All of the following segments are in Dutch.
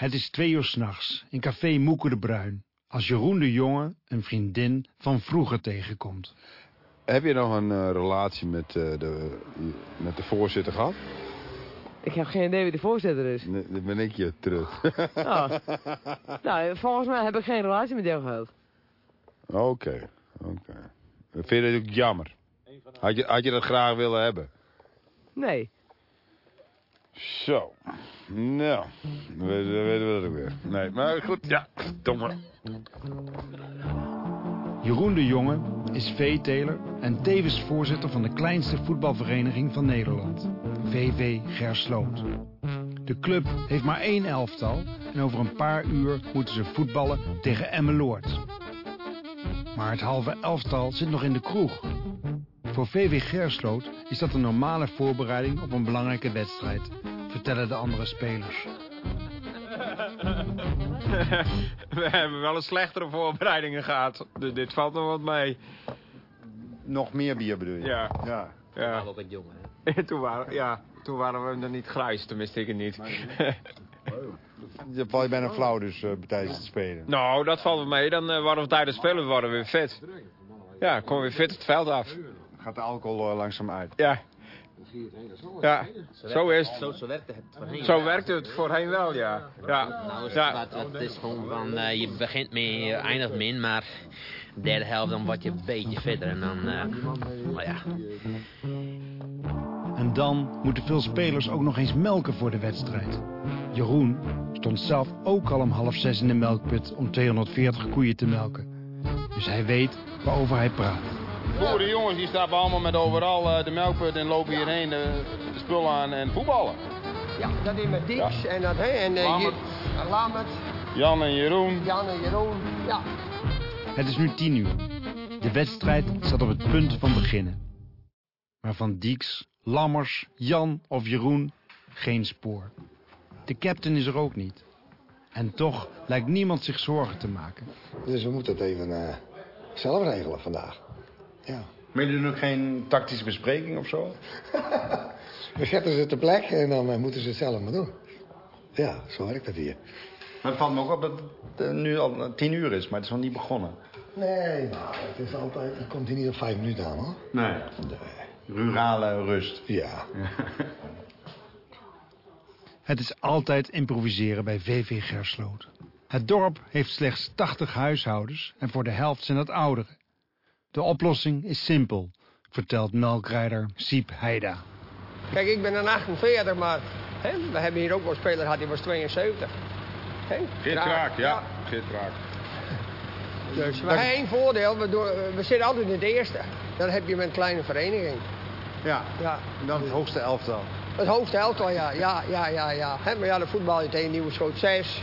Het is twee uur s'nachts in café Moeke de Bruin. Als Jeroen de Jonge een vriendin van vroeger tegenkomt. Heb je nog een eh, relatie met, eh, de, met de voorzitter gehad? Ik heb geen idee wie de voorzitter is. Nee, dan ben ik je terug. Oh. nou, volgens mij heb ik geen relatie met jou gehad. Oké, oké. Vind je dat ook jammer? Had je, had je dat graag willen hebben? Nee. Zo. Nou, dan weten dan weten we dat ook weer. Nee, maar goed, ja, domme. Jeroen de Jonge is veeteler en tevens voorzitter van de kleinste voetbalvereniging van Nederland, VV Gersloot. De club heeft maar één elftal en over een paar uur moeten ze voetballen tegen Emmeloord. Maar het halve elftal zit nog in de kroeg. Voor VV Gersloot is dat een normale voorbereiding op een belangrijke wedstrijd, vertellen de andere spelers. We hebben wel een slechtere voorbereidingen gehad. Dus dit valt nog wat mee. Nog meer bier bedoel je? Ja. Ja. Ja. Altijd jong, hè? toen, waren, ja, toen waren we er niet grijs, tenminste ik het niet. Je valt je bijna flauw dus uh, tijdens het spelen. nou, dat valt wel mee. Dan uh, waren we tijdens het spelen waren we weer fit. Ja, komen we weer fit het veld af. Gaat de alcohol uh, langzaam uit. Ja. Ja, zo is het. Zo, zo werkte het voorheen. Zo werkte het voorheen wel, ja. ja. Nou, is ja. het, wat, het is gewoon van, uh, je begint mee, je eindigt min, maar de derde helft dan word je een beetje fitter en dan, uh, nou ja. En dan moeten veel spelers ook nog eens melken voor de wedstrijd. Jeroen stond zelf ook al om half zes in de melkput om 240 koeien te melken. Dus hij weet waarover hij praat. Boeren jongens die stappen allemaal met overal uh, de melkput en lopen hierheen de, de spullen aan en voetballen. Ja, dat is met Dix en dat, hè, en uh, Lammert. hier- Lammert, Jan en Jeroen. Jan en Jeroen, ja. Het is nu tien uur. De wedstrijd staat op het punt van beginnen. Maar van Dieks, Lammers, Jan of Jeroen geen spoor. De captain is er ook niet. En toch lijkt niemand zich zorgen te maken. Dus we moeten het even eh, zelf regelen vandaag. Ja. Maar jullie doen ook geen tactische bespreking of zo? We zetten ze ter plek en dan eh, moeten ze het zelf maar doen. Ja, zo werkt het hier. Maar het valt me ook op dat het eh, nu al tien uur is, maar het is nog niet begonnen. Nee, nou, het is altijd, het komt hier niet op vijf minuten aan, hoor. Nee. Nee. Rurale rust. Ja. Het is altijd improviseren bij VV Gersloot. Het dorp heeft slechts 80 huishoudens en voor de helft zijn dat ouderen. De oplossing is simpel, vertelt melkrijder Siep Heida. Kijk, ik ben een 48, maar hè, we hebben hier ook wel een speler gehad, die was 72. Hè? Geert Kraak, ja. Geert Kraak. Dus we hebben één voordeel, we, doen, we zitten altijd in het eerste. Dat heb je met een kleine vereniging. Ja. Ja. En dan het hoogste elftal. Het hoogste elftal, ja, ja, ja, ja, ja. Hè, maar ja, de voetbal je tegen Nieuwe Schoot 6.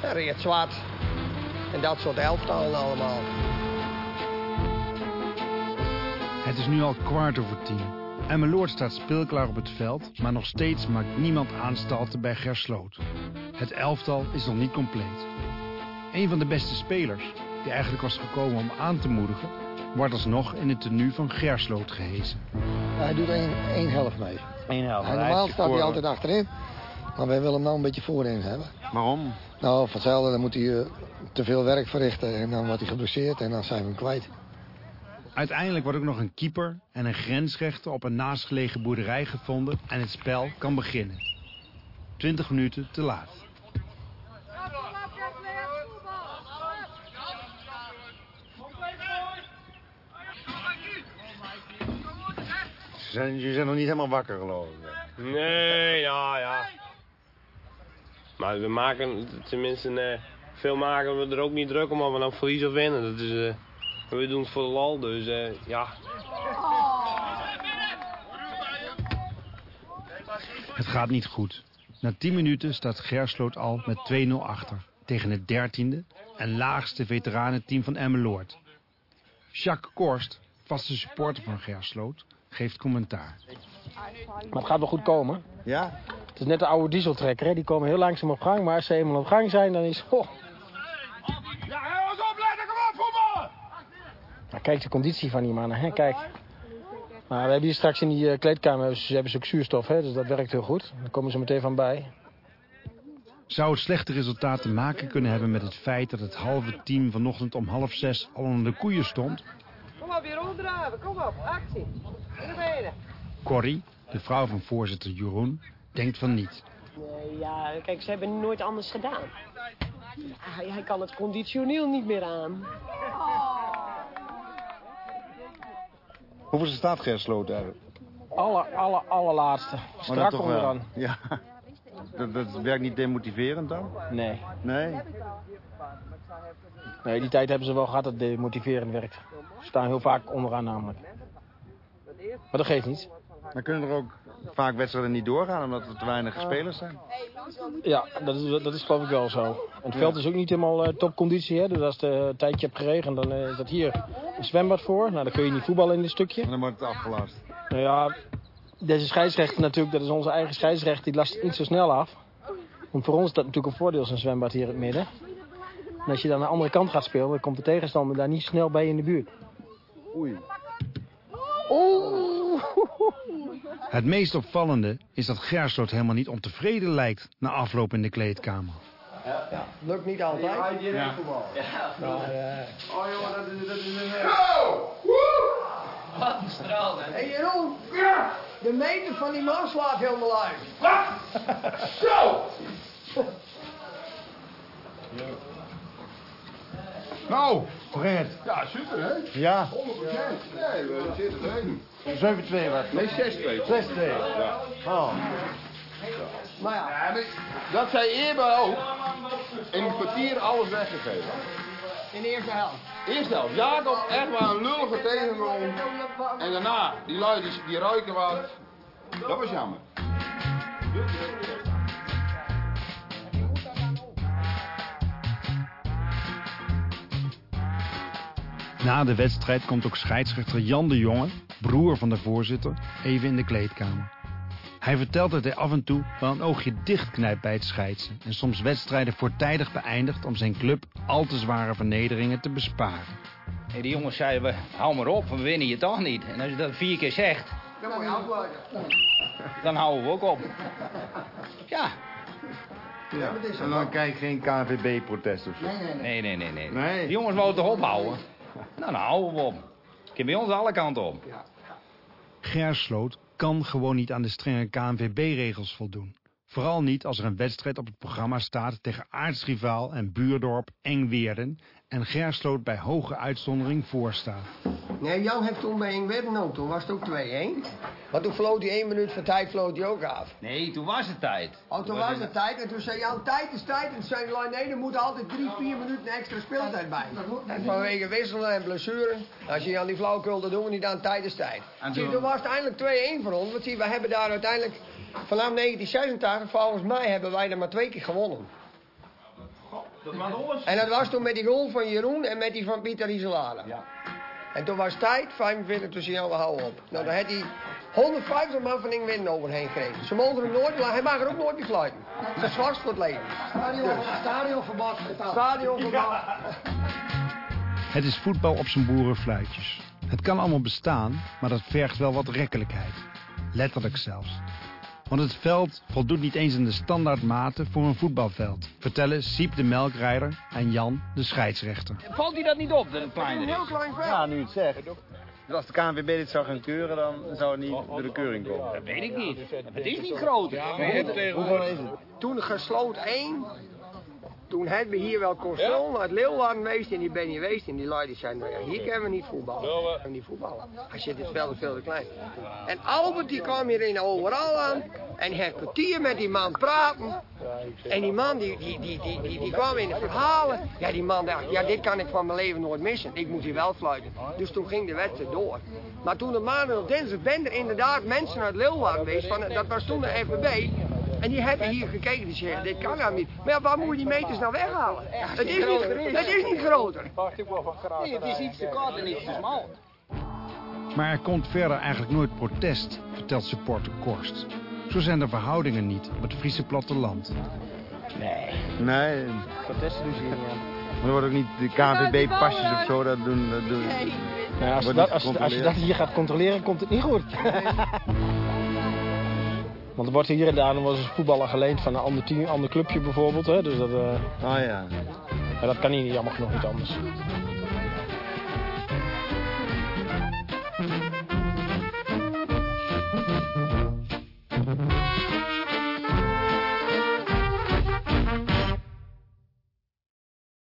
En Reert Zwart. En dat soort elftallen allemaal. Het is nu al kwart over tien. Emmeloord staat speelklaar op het veld, maar nog steeds maakt niemand aanstalten bij Gersloot. Het elftal is nog niet compleet. Een van de beste spelers, die eigenlijk was gekomen om aan te moedigen, wordt alsnog in het tenue van Gersloot gehezen. Hij doet één, één helft mee. Eén helft. Hij, normaal staat hij altijd achterin. Maar wij willen hem nou een beetje voorin hebben. Waarom? Nou, van hetzelfde, dan moet hij eh, te veel werk verrichten. En dan wordt hij geblesseerd en dan zijn we hem kwijt. Uiteindelijk wordt ook nog een keeper en een grensrechter op een naastgelegen boerderij gevonden en het spel kan beginnen. 20 minuten te laat. Ze zijn, jullie zijn nog niet helemaal wakker geloof ik. Nee, ja, ja. Maar we maken, tenminste, eh, veel maken we er ook niet druk om of we nou verliezen of winnen. Dat is, eh, we doen het voor de lol, dus eh, ja. Het gaat niet goed. Na 10 minuten staat Gersloot al met 2-0 achter. Tegen het dertiende en laagste veteranenteam van Emmeloord. Jacques Korst, vaste supporter van Gersloot, geeft commentaar. Maar het gaat wel goed komen. Ja? Het is net de oude dieseltrekker, hè? die komen heel langzaam op gang. Maar als ze eenmaal op gang zijn, dan is... Oh. Kijk de conditie van die mannen, hè? kijk. Maar we hebben hier straks in die eh, kleedkamer, ze hebben ze ook zuurstof, hè? dus dat werkt heel goed. Daar komen ze meteen van bij. Zou het slechte resultaat te maken kunnen hebben met het feit dat het halve team vanochtend om half zes al onder de koeien stond? Kom op, Jeroen draven. Kom op, actie. In de benen. Corrie, de vrouw van voorzitter Jeroen, denkt van niet. Nee, ja, kijk, ze hebben nooit anders gedaan. Hij, hij kan het conditioneel niet meer aan. Hoeveel staat Gersloot eigenlijk? Alle, alle, allerlaatste. Strak toch onderaan. Ja. Dat, dat werkt niet demotiverend dan? Nee. Nee? nee, die tijd hebben ze wel gehad dat demotiverend werkt. Ze staan heel vaak onderaan namelijk. Maar dat geeft niet. Dan kunnen er ook vaak wedstrijden niet doorgaan omdat er te weinig spelers zijn. Ja, dat is, dat is geloof ik wel zo. En het veld is ook niet helemaal eh, topconditie. Hè? Dus als het eh, een tijdje hebt geregend, dan eh, is dat hier een zwembad voor. Nou, dan kun je niet voetballen in dit stukje. En dan wordt het afgelast. Nou ja, deze scheidsrechter natuurlijk, dat is onze eigen scheidsrechter, die last het niet zo snel af. Want voor ons is dat natuurlijk een voordeel, zo'n zwembad hier in het midden. En als je dan aan de andere kant gaat spelen, dan komt de tegenstander daar niet snel bij in de buurt. Oei. Het meest opvallende is dat Gersloot helemaal niet ontevreden lijkt na afloop in de kleedkamer. Lukt niet altijd. Ja. Maar, eh, Oh jongen, dat is, dat is een... Wat een straal, hè? Hé Jeroen, de meter van die man slaat helemaal uit. Nou, Fred. Ja, super hè? Ja. 100%. Nee, we zitten erin. 7-2 wat. Nee, 6-2. 6-2. Ja. Oh. Maar ja, Ja, maar Dat zij eerder ook in een kwartier alles weggegeven. in de eerste helft. Eerst helft. Jacob echt wel een lullige tegenrol. En daarna, die lui die, die ruiken wat. Dat was jammer. Na de wedstrijd komt ook scheidsrechter Jan de Jonge, broer van de voorzitter, even in de kleedkamer. Hij vertelt dat hij af en toe wel een oogje dichtknijpt bij het scheidsen en soms wedstrijden voortijdig beëindigt om zijn club al te zware vernederingen te besparen. Hey, die jongens zeiden, we, hou maar op, we winnen je toch niet. En als je dat vier keer zegt, Dan moet je afluiten. dan houden we ook op. Ja, Ja. En dan krijg je geen KNVB-protest of zo. nee, nee, nee, nee. Nee. Die jongens wouden toch ophouden? Nou, dan houden we op. Kan bij ons alle kanten op. Gersloot kan gewoon niet aan de strenge KNVB-regels voldoen. Vooral niet als er een wedstrijd op het programma staat tegen aardsrivaal en buurdorp Engweerden en Gersloot bij hoge uitzondering voorstaat. Nee, Jan heeft toen bij Ingwerden ook, toen was het ook 2-1. Maar toen floot hij één minuut voor tijd floot hij ook af. Nee, toen was het tijd. Oh, toen was het tijd en toen zei Jan, tijd is tijd. En toen zei hij, nee, er moet altijd drie, vier minuten extra speeltijd bij. En vanwege wisselen en blessuren, als je Jan die flauwkul, dat doen we niet aan tijd is tijd. En Zie, toen- toen was het eindelijk 2-1 voor ons. Want zie, we hebben daar uiteindelijk, vanaf 1986, volgens mij hebben wij er maar twee keer gewonnen. En dat was toen met die goal van Jeroen en met die van Pieter Isolade. Ja. En toen was tijd, 45 tussen Jan, we houden op. Nou, dan had hij 150 man van Ingwinden overheen gekregen. Ze mogen hem nooit, maar hij mag er ook nooit meer fluiten. Dat is zwart voor het leven. Stadionverbod. Stadionverbod. Het is voetbal op zijn boerenfluitjes. Het kan allemaal bestaan, maar dat vergt wel wat rekkelijkheid. Letterlijk zelfs. Want het veld voldoet niet eens aan de standaardmaten voor een voetbalveld. Vertellen Siep de melkrijder en Jan de scheidsrechter. Valt u dat niet op dat het kleiner Heel klein veld. Ja, nu het zegt. Dus als de KNVB dit zou gaan keuren, dan zou het niet door de keuring komen. Dat weet ik niet. Het is niet groter. Hoeveel is het? Toen gesloot één. Toen hebben we hier wel console het Leeuwarden geweest en die ben je geweest. En die lui zeiden, nou ja, hier kunnen we niet voetballen. We niet voetballen. Als je dit veld veel te klein. En Albert die kwam hier in overal aan. En hij heeft kwartier met die man praten. En die man die, die, die, die, die, die kwam in de verhalen. Ja, die man dacht, ja, dit kan ik van mijn leven nooit missen. Ik moet hier wel fluiten. Dus toen ging de wedstrijd door. Maar toen de maandag op dinsdag ben er inderdaad mensen uit Leeuwarden geweest. Van, dat was toen de FVB. En die hebben hier gekeken, zeggen, dit kan nou niet. Maar ja, waar moet je die meters nou weghalen? het, is niet, het is niet groter. Nee, het is iets te kort en iets te smal. Maar er komt verder eigenlijk nooit protest, vertelt supporter Korst. Zo zijn de verhoudingen niet op het Friese platteland. Nee, Protesten dus hier, ja. maar er worden ook niet de KNVB-pasjes of zo, dat doen... Dat doen. Nou, als, dat, niet als, als je dat hier gaat controleren, komt het niet goed. Want er wordt hier en daar nog wel eens een voetballer geleend van een ander, team, ander clubje bijvoorbeeld. Hè? Dus dat, eh, Oh ja. maar dat kan hier niet jammer genoeg niet anders.